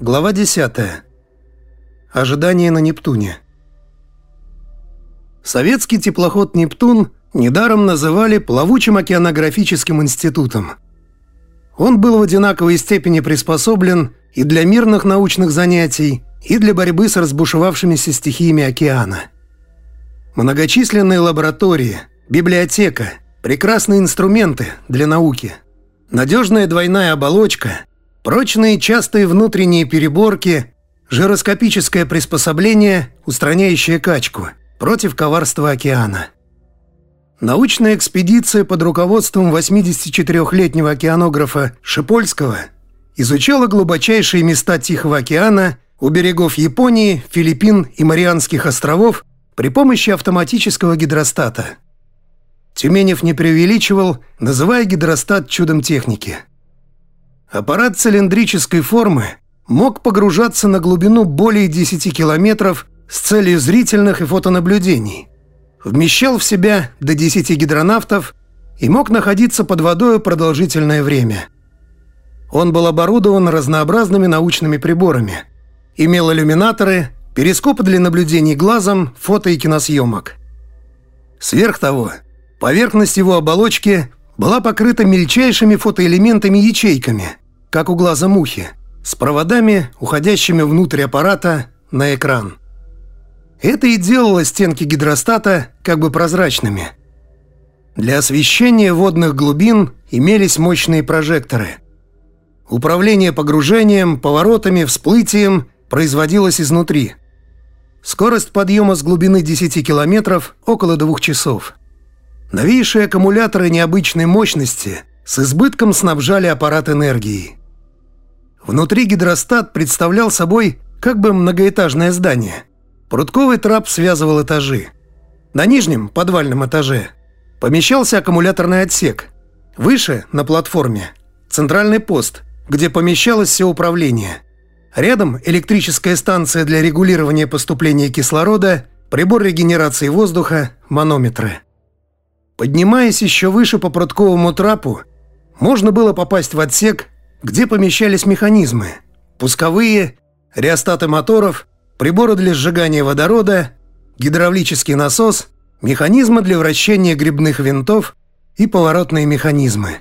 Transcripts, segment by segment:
Глава 10. Ожидание на Нептуне. Советский теплоход «Нептун» недаром называли плавучим океанографическим институтом. Он был в одинаковой степени приспособлен и для мирных научных занятий, и для борьбы с разбушевавшимися стихиями океана. Многочисленные лаборатории, библиотека, прекрасные инструменты для науки, надежная двойная оболочка – Прочные частые внутренние переборки, жироскопическое приспособление, устраняющее качку, против коварства океана. Научная экспедиция под руководством 84-летнего океанографа Шипольского изучала глубочайшие места Тихого океана у берегов Японии, Филиппин и Марианских островов при помощи автоматического гидростата. Тюменев не преувеличивал, называя гидростат чудом техники – Аппарат цилиндрической формы мог погружаться на глубину более 10 километров с целью зрительных и фотонаблюдений. Вмещал в себя до 10 гидронавтов и мог находиться под водой продолжительное время. Он был оборудован разнообразными научными приборами. Имел иллюминаторы, перископы для наблюдений глазом, фото и киносъемок. Сверх того, поверхность его оболочки была покрыта мельчайшими фотоэлементами-ячейками, как у глаза мухи, с проводами, уходящими внутрь аппарата на экран. Это и делало стенки гидростата как бы прозрачными. Для освещения водных глубин имелись мощные прожекторы. Управление погружением, поворотами, всплытием производилось изнутри. Скорость подъема с глубины 10 километров – около двух часов. Новейшие аккумуляторы необычной мощности с избытком снабжали аппарат энергией. Внутри гидростат представлял собой как бы многоэтажное здание. Прутковый трап связывал этажи. На нижнем, подвальном этаже, помещался аккумуляторный отсек. Выше, на платформе, центральный пост, где помещалось все управление. Рядом электрическая станция для регулирования поступления кислорода, прибор регенерации воздуха, манометры. Поднимаясь еще выше по прутковому трапу, можно было попасть в отсек, где помещались механизмы – пусковые, реостаты моторов, приборы для сжигания водорода, гидравлический насос, механизмы для вращения грибных винтов и поворотные механизмы.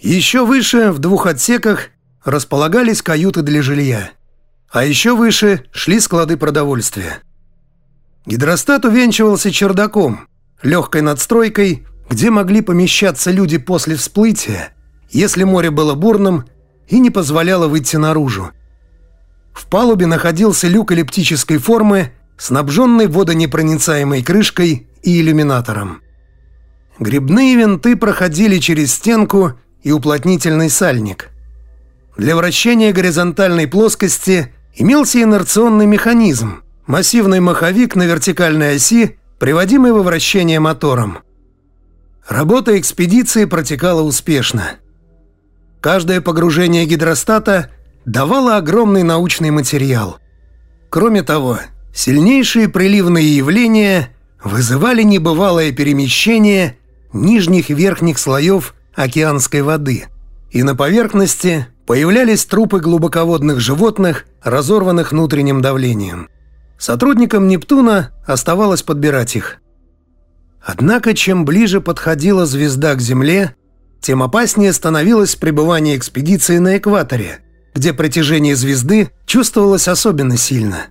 Еще выше, в двух отсеках, располагались каюты для жилья. А еще выше шли склады продовольствия. Гидростат увенчивался чердаком – легкой надстройкой, где могли помещаться люди после всплытия, если море было бурным и не позволяло выйти наружу. В палубе находился люк эллиптической формы, снабженный водонепроницаемой крышкой и иллюминатором. Грибные винты проходили через стенку и уплотнительный сальник. Для вращения горизонтальной плоскости имелся инерционный механизм, массивный маховик на вертикальной оси приводимый во вращение мотором. Работа экспедиции протекала успешно. Каждое погружение гидростата давало огромный научный материал. Кроме того, сильнейшие приливные явления вызывали небывалое перемещение нижних и верхних слоев океанской воды, и на поверхности появлялись трупы глубоководных животных, разорванных внутренним давлением. Сотрудникам «Нептуна» оставалось подбирать их. Однако, чем ближе подходила звезда к Земле, тем опаснее становилось пребывание экспедиции на экваторе, где притяжение звезды чувствовалось особенно сильно.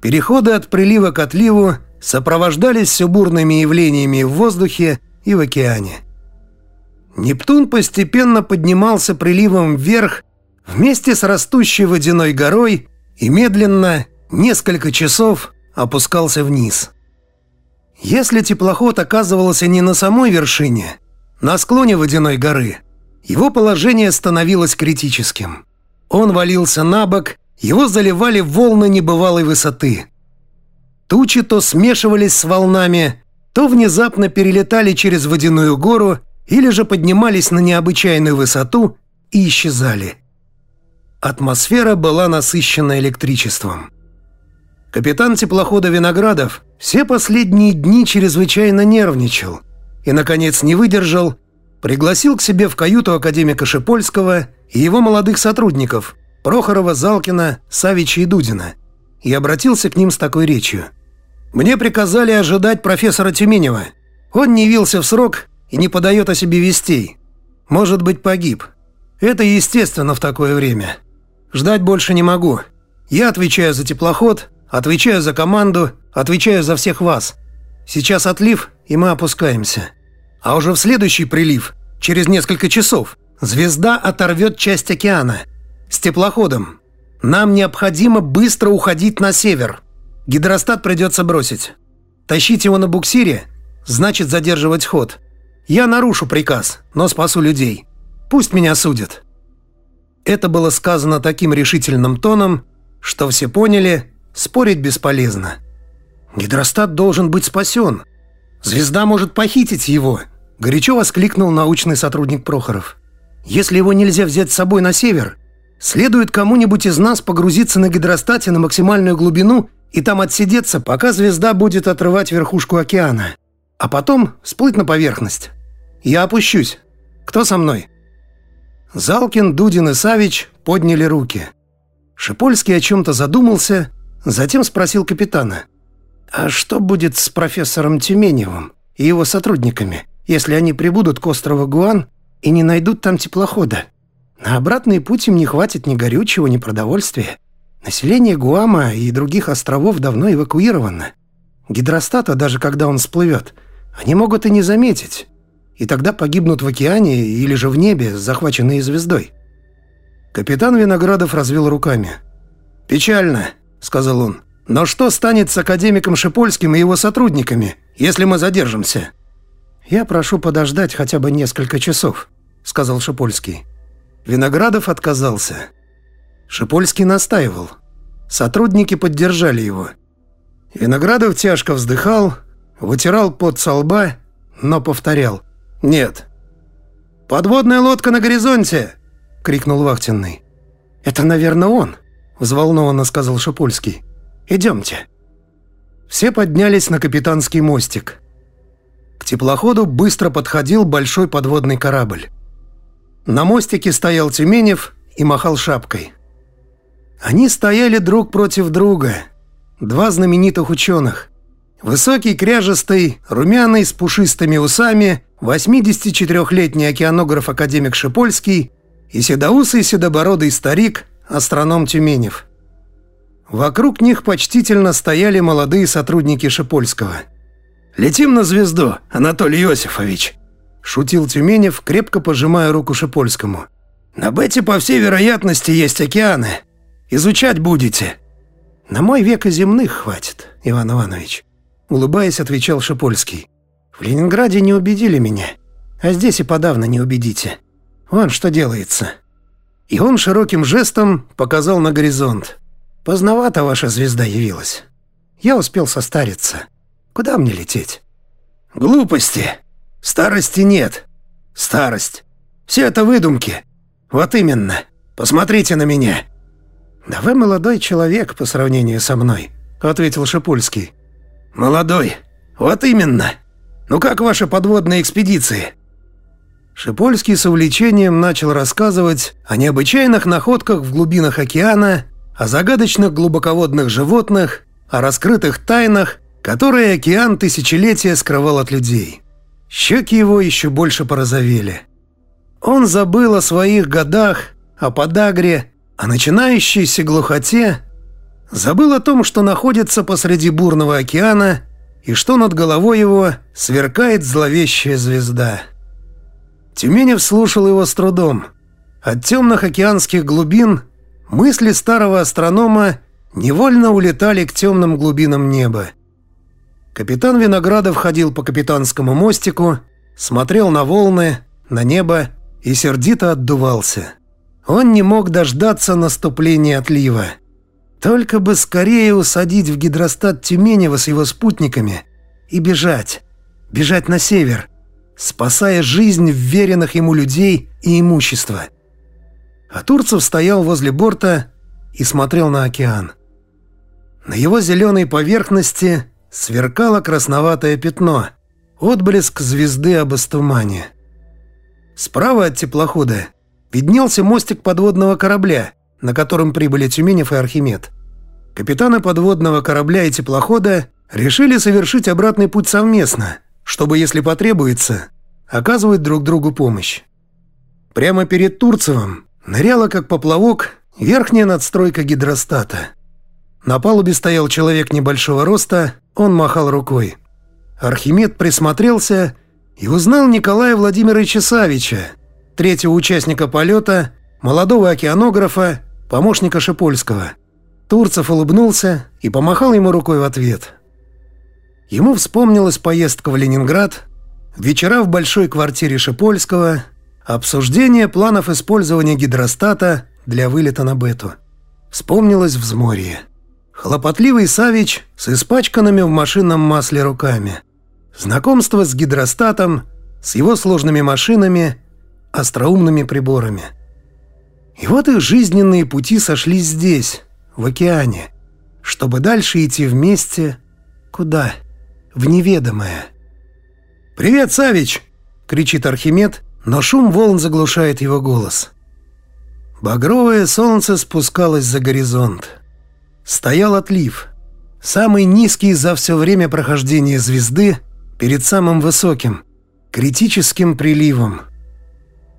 Переходы от прилива к отливу сопровождались все бурными явлениями в воздухе и в океане. Нептун постепенно поднимался приливом вверх вместе с растущей водяной горой и медленно несколько часов опускался вниз. Если теплоход оказывался не на самой вершине, на склоне водяной горы, его положение становилось критическим. Он валился на бок, его заливали волны небывалой высоты. Тучи то смешивались с волнами, то внезапно перелетали через водяную гору или же поднимались на необычайную высоту и исчезали. Атмосфера была насыщена электричеством. Капитан теплохода Виноградов все последние дни чрезвычайно нервничал и, наконец, не выдержал, пригласил к себе в каюту академика Шипольского и его молодых сотрудников, Прохорова, Залкина, Савича и Дудина и обратился к ним с такой речью. «Мне приказали ожидать профессора Тюменева. Он не явился в срок и не подает о себе вестей. Может быть, погиб. Это естественно в такое время. Ждать больше не могу. Я отвечаю за теплоход, отвечаю за команду, отвечаю за всех вас. Сейчас отлив, и мы опускаемся. А уже в следующий прилив, через несколько часов, звезда оторвет часть океана. С теплоходом. Нам необходимо быстро уходить на север. Гидростат придется бросить. Тащить его на буксире значит задерживать ход. Я нарушу приказ, но спасу людей. Пусть меня судят». Это было сказано таким решительным тоном, что все поняли, спорить бесполезно. Гидростат должен быть спасен. Звезда может похитить его, горячо воскликнул научный сотрудник Прохоров. Если его нельзя взять с собой на север, следует кому-нибудь из нас погрузиться на гидростате на максимальную глубину и там отсидеться, пока звезда будет отрывать верхушку океана, а потом всплыть на поверхность. Я опущусь. Кто со мной?» Залкин, Дудин и Савич подняли руки. Шипольский о чем-то задумался, затем спросил капитана. «А что будет с профессором Тюменевым и его сотрудниками, если они прибудут к острову Гуан и не найдут там теплохода? На обратный путь им не хватит ни горючего, ни продовольствия. Население Гуама и других островов давно эвакуировано. Гидростата, даже когда он всплывет, они могут и не заметить. И тогда погибнут в океане или же в небе, захваченные звездой. Капитан Виноградов развел руками. «Печально», — сказал он. «Но что станет с академиком Шипольским и его сотрудниками, если мы задержимся?» «Я прошу подождать хотя бы несколько часов», — сказал Шипольский. Виноградов отказался. Шипольский настаивал. Сотрудники поддержали его. Виноградов тяжко вздыхал, вытирал пот со лба, но повторял «Нет». «Подводная лодка на горизонте!» — крикнул вахтенный. «Это, наверное, он», — взволнованно сказал Шипольский. «Идемте». Все поднялись на капитанский мостик. К теплоходу быстро подходил большой подводный корабль. На мостике стоял Тюменев и махал шапкой. Они стояли друг против друга. Два знаменитых ученых. Высокий, кряжестый, румяный, с пушистыми усами, 84-летний океанограф-академик Шипольский и седоусый седобородый старик, астроном Тюменев. Вокруг них почтительно стояли молодые сотрудники Шипольского. «Летим на звезду, Анатолий Иосифович», – шутил Тюменев, крепко пожимая руку Шипольскому. «На Бете, по всей вероятности, есть океаны. Изучать будете». «На мой век и земных хватит, Иван Иванович», — улыбаясь, отвечал Шипольский. «В Ленинграде не убедили меня, а здесь и подавно не убедите. Вон что делается». И он широким жестом показал на горизонт. «Поздновато ваша звезда явилась. Я успел состариться. Куда мне лететь?» «Глупости. Старости нет. Старость. Все это выдумки. Вот именно. Посмотрите на меня». «Да вы молодой человек по сравнению со мной», — ответил Шипульский. «Молодой. Вот именно. Ну как ваши подводные экспедиции?» Шипольский с увлечением начал рассказывать о необычайных находках в глубинах океана, о загадочных глубоководных животных, о раскрытых тайнах, которые океан тысячелетия скрывал от людей. Щеки его еще больше порозовели. Он забыл о своих годах, о подагре, о начинающейся глухоте, забыл о том, что находится посреди бурного океана и что над головой его сверкает зловещая звезда. Тюменев слушал его с трудом. От темных океанских глубин мысли старого астронома невольно улетали к темным глубинам неба. Капитан Виноградов ходил по капитанскому мостику, смотрел на волны, на небо и сердито отдувался. Он не мог дождаться наступления отлива. Только бы скорее усадить в гидростат Тюменева с его спутниками и бежать. Бежать на север, спасая жизнь вверенных ему людей и имущества. А Турцев стоял возле борта и смотрел на океан. На его зеленой поверхности сверкало красноватое пятно, отблеск звезды об Справа от теплохода виднелся мостик подводного корабля, на котором прибыли Тюменев и Архимед. Капитаны подводного корабля и теплохода решили совершить обратный путь совместно, чтобы, если потребуется, оказывать друг другу помощь. Прямо перед Турцевым ныряла, как поплавок, верхняя надстройка гидростата. На палубе стоял человек небольшого роста, он махал рукой. Архимед присмотрелся и узнал Николая Владимировича Савича, третьего участника полета, молодого океанографа, помощника Шипольского. Турцев улыбнулся и помахал ему рукой в ответ. Ему вспомнилась поездка в Ленинград, вечера в большой квартире Шипольского, обсуждение планов использования гидростата для вылета на Бету. Вспомнилось взморье. Хлопотливый Савич с испачканными в машинном масле руками. Знакомство с гидростатом, с его сложными машинами, остроумными приборами. И вот их жизненные пути сошлись здесь, в океане, чтобы дальше идти вместе куда? В неведомое. «Привет, Савич!» — кричит Архимед, но шум волн заглушает его голос. Багровое солнце спускалось за горизонт. Стоял отлив. Самый низкий за все время прохождения звезды перед самым высоким, критическим приливом.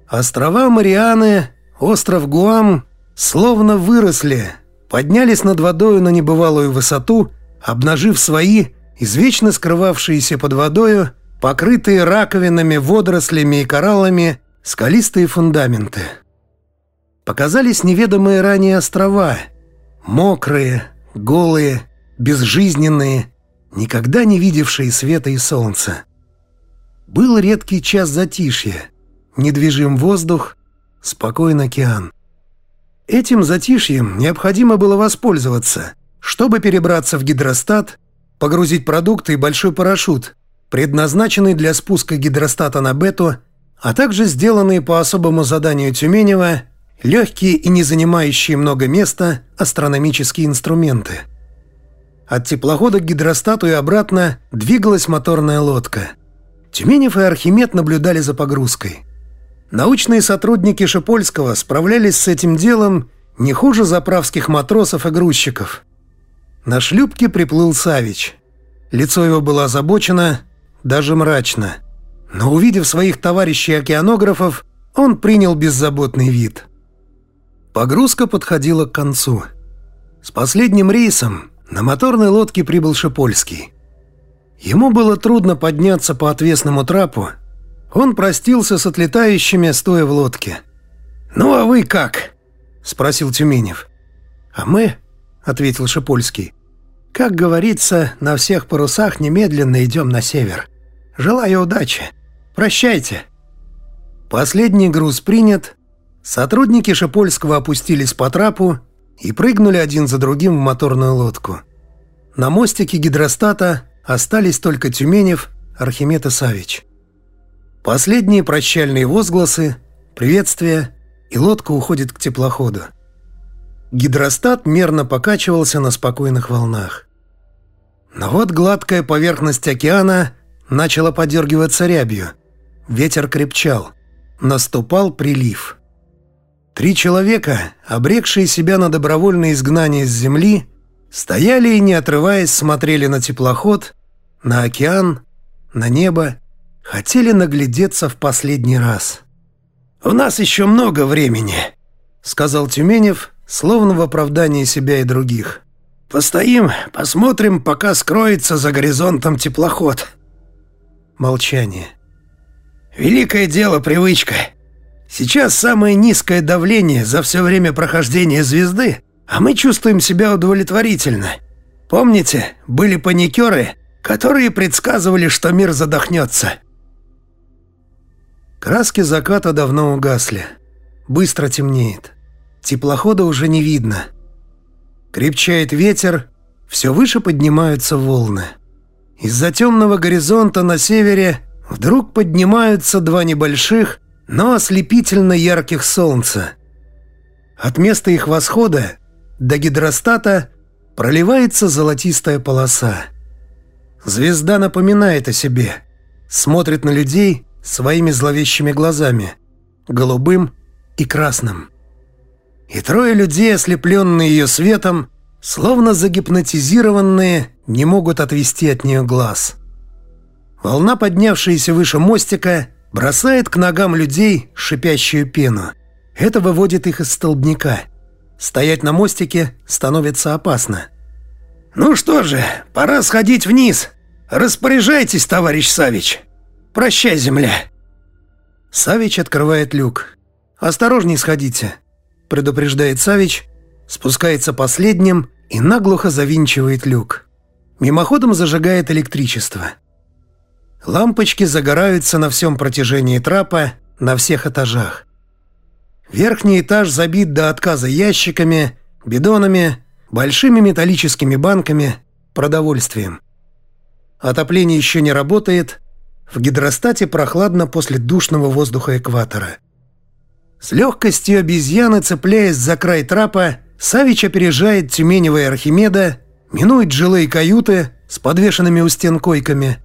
Острова Марианы, остров Гуам словно выросли, поднялись над водою на небывалую высоту, обнажив свои, извечно скрывавшиеся под водою, покрытые раковинами, водорослями и кораллами, скалистые фундаменты. Показались неведомые ранее острова — Мокрые, голые, безжизненные, никогда не видевшие света и солнца. Был редкий час затишья, недвижим воздух, спокойный океан. Этим затишьем необходимо было воспользоваться, чтобы перебраться в гидростат, погрузить продукты и большой парашют, предназначенный для спуска гидростата на Бету, а также сделанные по особому заданию Тюменева легкие и не занимающие много места астрономические инструменты. От теплохода к гидростату и обратно двигалась моторная лодка. Тюменев и Архимед наблюдали за погрузкой. Научные сотрудники Шипольского справлялись с этим делом не хуже заправских матросов и грузчиков. На шлюпке приплыл Савич. Лицо его было озабочено, даже мрачно. Но увидев своих товарищей-океанографов, он принял беззаботный вид – Погрузка подходила к концу. С последним рейсом на моторной лодке прибыл Шипольский. Ему было трудно подняться по отвесному трапу. Он простился с отлетающими, стоя в лодке. «Ну а вы как?» – спросил Тюменев. «А мы?» – ответил Шипольский. «Как говорится, на всех парусах немедленно идем на север. Желаю удачи. Прощайте». Последний груз принят, Сотрудники Шипольского опустились по трапу и прыгнули один за другим в моторную лодку. На мостике гидростата остались только Тюменев, Архимед и Савич. Последние прощальные возгласы, приветствия, и лодка уходит к теплоходу. Гидростат мерно покачивался на спокойных волнах. Но вот гладкая поверхность океана начала подергиваться рябью. Ветер крепчал. Наступал прилив. Три человека, обрекшие себя на добровольное изгнание с земли, стояли и, не отрываясь, смотрели на теплоход, на океан, на небо, хотели наглядеться в последний раз. «У нас еще много времени», — сказал Тюменев, словно в оправдании себя и других. «Постоим, посмотрим, пока скроется за горизонтом теплоход». Молчание. «Великое дело привычка», Сейчас самое низкое давление за все время прохождения звезды, а мы чувствуем себя удовлетворительно. Помните, были паникеры, которые предсказывали, что мир задохнется. Краски заката давно угасли. Быстро темнеет. Теплохода уже не видно. Крепчает ветер, все выше поднимаются волны. Из-за темного горизонта на севере вдруг поднимаются два небольших, но ослепительно ярких солнца. От места их восхода до гидростата проливается золотистая полоса. Звезда напоминает о себе, смотрит на людей своими зловещими глазами, голубым и красным. И трое людей, ослепленные ее светом, словно загипнотизированные, не могут отвести от нее глаз. Волна, поднявшаяся выше мостика, бросает к ногам людей шипящую пену. Это выводит их из столбняка. Стоять на мостике становится опасно. «Ну что же, пора сходить вниз. Распоряжайтесь, товарищ Савич. Прощай, земля». Савич открывает люк. «Осторожней сходите», — предупреждает Савич, спускается последним и наглухо завинчивает люк. Мимоходом зажигает электричество. Лампочки загораются на всем протяжении трапа, на всех этажах. Верхний этаж забит до отказа ящиками, бидонами, большими металлическими банками, продовольствием. Отопление еще не работает, в гидростате прохладно после душного воздуха экватора. С легкостью обезьяны, цепляясь за край трапа, Савич опережает Тюменева и Архимеда, минует жилые каюты с подвешенными у стен койками,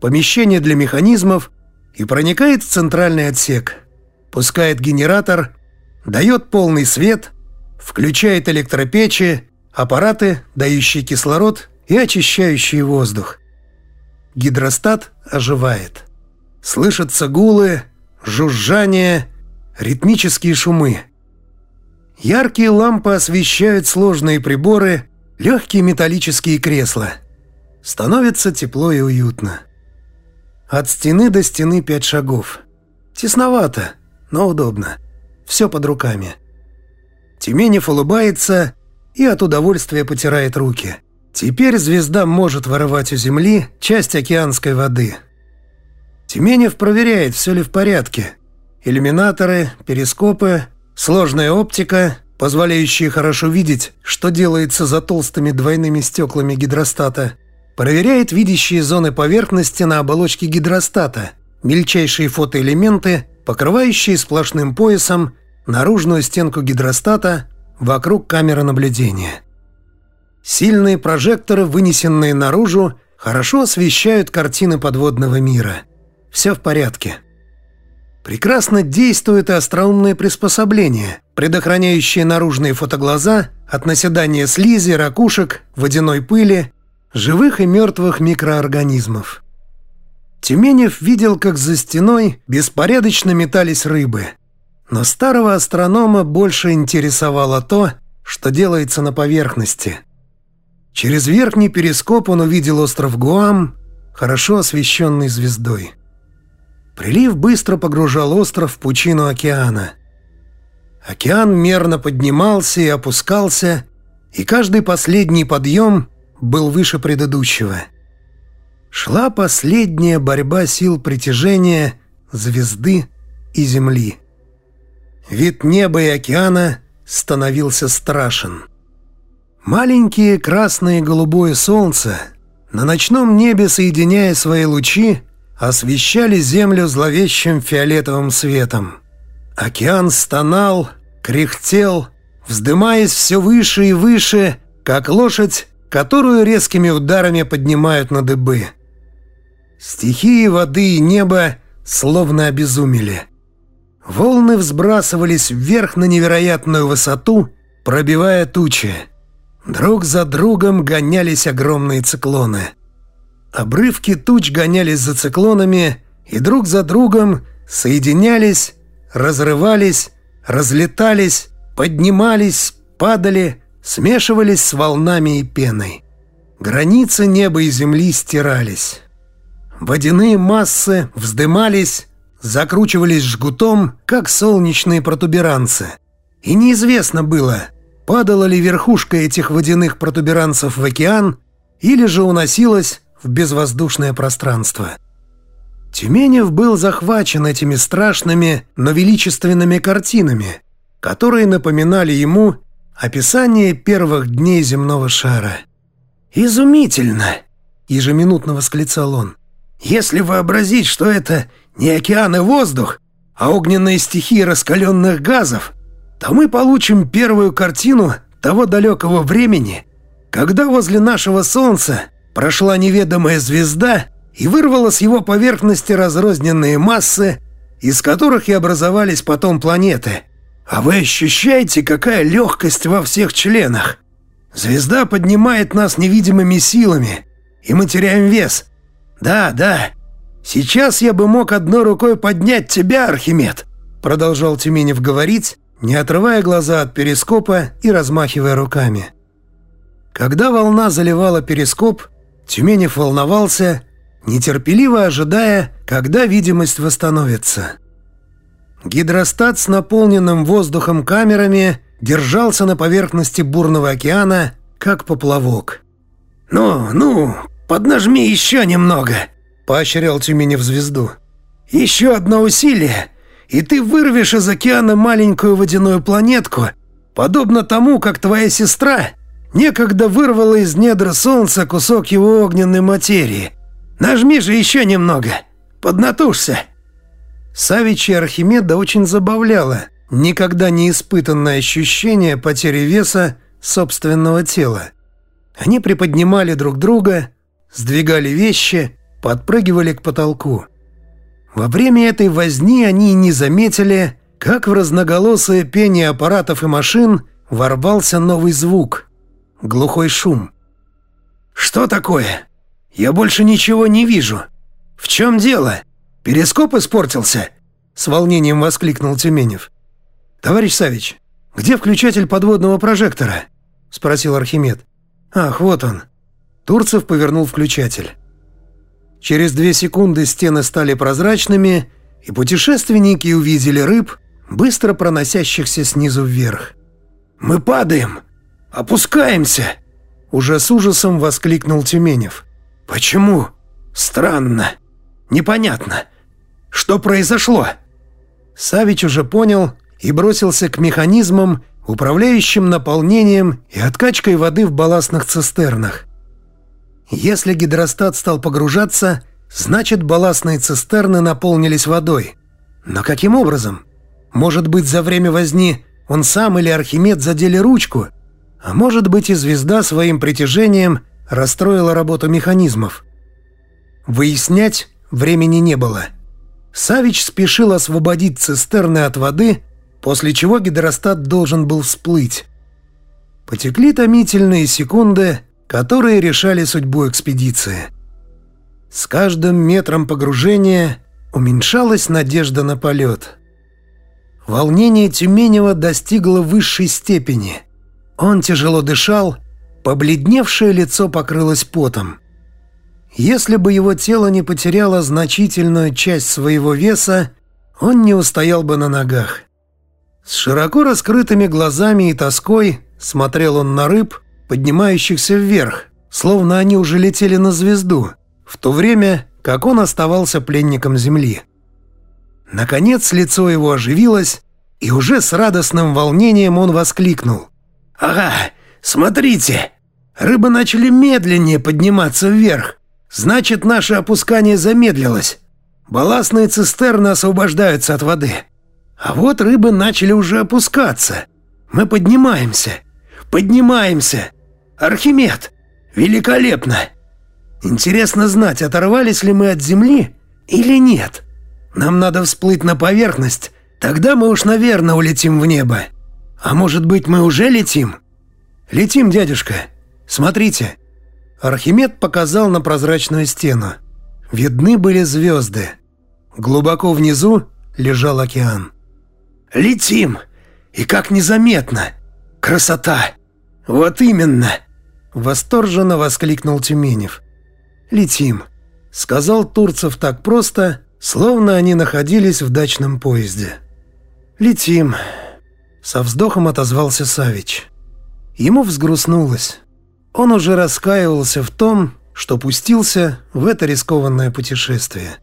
помещение для механизмов и проникает в центральный отсек. Пускает генератор, дает полный свет, включает электропечи, аппараты, дающие кислород и очищающие воздух. Гидростат оживает. Слышатся гулы, жужжание, ритмические шумы. Яркие лампы освещают сложные приборы, легкие металлические кресла. Становится тепло и уютно. От стены до стены пять шагов. Тесновато, но удобно. Все под руками. Тюменев улыбается и от удовольствия потирает руки. Теперь звезда может вырывать у Земли часть океанской воды. Тюменев проверяет, все ли в порядке. Иллюминаторы, перископы, Сложная оптика, позволяющая хорошо видеть, что делается за толстыми двойными стеклами гидростата, проверяет видящие зоны поверхности на оболочке гидростата, мельчайшие фотоэлементы, покрывающие сплошным поясом наружную стенку гидростата вокруг камеры наблюдения. Сильные прожекторы, вынесенные наружу, хорошо освещают картины подводного мира. Все в порядке. Прекрасно действует и остроумное приспособление, предохраняющее наружные фотоглаза от наседания слизи, ракушек, водяной пыли, живых и мертвых микроорганизмов. Тюменев видел, как за стеной беспорядочно метались рыбы. Но старого астронома больше интересовало то, что делается на поверхности. Через верхний перископ он увидел остров Гуам, хорошо освещенный звездой. Прилив быстро погружал остров в пучину океана. Океан мерно поднимался и опускался, и каждый последний подъем был выше предыдущего. Шла последняя борьба сил притяжения звезды и Земли. Вид неба и океана становился страшен. Маленькие красное и голубое солнце на ночном небе, соединяя свои лучи, освещали землю зловещим фиолетовым светом. Океан стонал, кряхтел, вздымаясь все выше и выше, как лошадь, которую резкими ударами поднимают на дыбы. Стихии воды и неба словно обезумели. Волны взбрасывались вверх на невероятную высоту, пробивая тучи. Друг за другом гонялись огромные циклоны. Обрывки туч гонялись за циклонами и друг за другом соединялись, разрывались, разлетались, поднимались, падали, смешивались с волнами и пеной. Границы неба и земли стирались. Водяные массы вздымались, закручивались жгутом, как солнечные протуберанцы. И неизвестно было, падала ли верхушка этих водяных протуберанцев в океан или же уносилась в безвоздушное пространство. Тюменев был захвачен этими страшными, но величественными картинами, которые напоминали ему описание первых дней земного шара. «Изумительно!» – ежеминутно восклицал он. «Если вообразить, что это не океан и воздух, а огненные стихии раскаленных газов, то мы получим первую картину того далекого времени, когда возле нашего Солнца – прошла неведомая звезда и вырвала с его поверхности разрозненные массы, из которых и образовались потом планеты, А вы ощущаете, какая легкость во всех членах? Звезда поднимает нас невидимыми силами, и мы теряем вес. Да, да. Сейчас я бы мог одной рукой поднять тебя, Архимед, продолжал Тюменев говорить, не отрывая глаза от перископа и размахивая руками. Когда волна заливала перископ, Тюменев волновался, нетерпеливо ожидая, когда видимость восстановится. Гидростат с наполненным воздухом камерами держался на поверхности бурного океана, как поплавок. «Ну, ну, поднажми еще немного», — поощрял Тюменев звезду. «Еще одно усилие, и ты вырвешь из океана маленькую водяную планетку, подобно тому, как твоя сестра некогда вырвала из недр Солнца кусок его огненной материи. Нажми же еще немного, поднатужься». Савич и Архимеда очень забавляло никогда не испытанное ощущение потери веса собственного тела. Они приподнимали друг друга, сдвигали вещи, подпрыгивали к потолку. Во время этой возни они не заметили, как в разноголосое пение аппаратов и машин ворвался новый звук — глухой шум. «Что такое? Я больше ничего не вижу. В чем дело?» «Перископ испортился?» — с волнением воскликнул Тюменев. «Товарищ Савич, где включатель подводного прожектора?» — спросил Архимед. «Ах, вот он». Турцев повернул включатель. Через две секунды стены стали прозрачными, и путешественники увидели рыб, быстро проносящихся снизу вверх. «Мы падаем! Опускаемся!» Уже с ужасом воскликнул Тюменев. «Почему? Странно. Непонятно. Что произошло?» Савич уже понял и бросился к механизмам, управляющим наполнением и откачкой воды в балластных цистернах. Если гидростат стал погружаться, значит балластные цистерны наполнились водой. Но каким образом? Может быть, за время возни он сам или Архимед задели ручку, а может быть и звезда своим притяжением расстроила работу механизмов. Выяснять времени не было. Савич спешил освободить цистерны от воды, после чего гидростат должен был всплыть. Потекли томительные секунды, которые решали судьбу экспедиции. С каждым метром погружения уменьшалась надежда на полет. Волнение Тюменева достигло высшей степени. Он тяжело дышал, побледневшее лицо покрылось потом. Если бы его тело не потеряло значительную часть своего веса, он не устоял бы на ногах. С широко раскрытыми глазами и тоской смотрел он на рыб, поднимающихся вверх, словно они уже летели на звезду, в то время как он оставался пленником Земли. Наконец лицо его оживилось, и уже с радостным волнением он воскликнул. «Ага, смотрите! Рыбы начали медленнее подниматься вверх. Значит, наше опускание замедлилось. Балластные цистерны освобождаются от воды. А вот рыбы начали уже опускаться. Мы поднимаемся. Поднимаемся. Архимед! Великолепно! Интересно знать, оторвались ли мы от земли или нет. Нам надо всплыть на поверхность, тогда мы уж, наверное, улетим в небо. А может быть, мы уже летим? Летим, дядюшка. Смотрите. Архимед показал на прозрачную стену. Видны были звезды. Глубоко внизу лежал океан. «Летим! И как незаметно! Красота! Вот именно!» Восторженно воскликнул Тюменев. «Летим», — сказал Турцев так просто, словно они находились в дачном поезде. «Летим», — со вздохом отозвался Савич. Ему взгрустнулось. Он уже раскаивался в том, что пустился в это рискованное путешествие.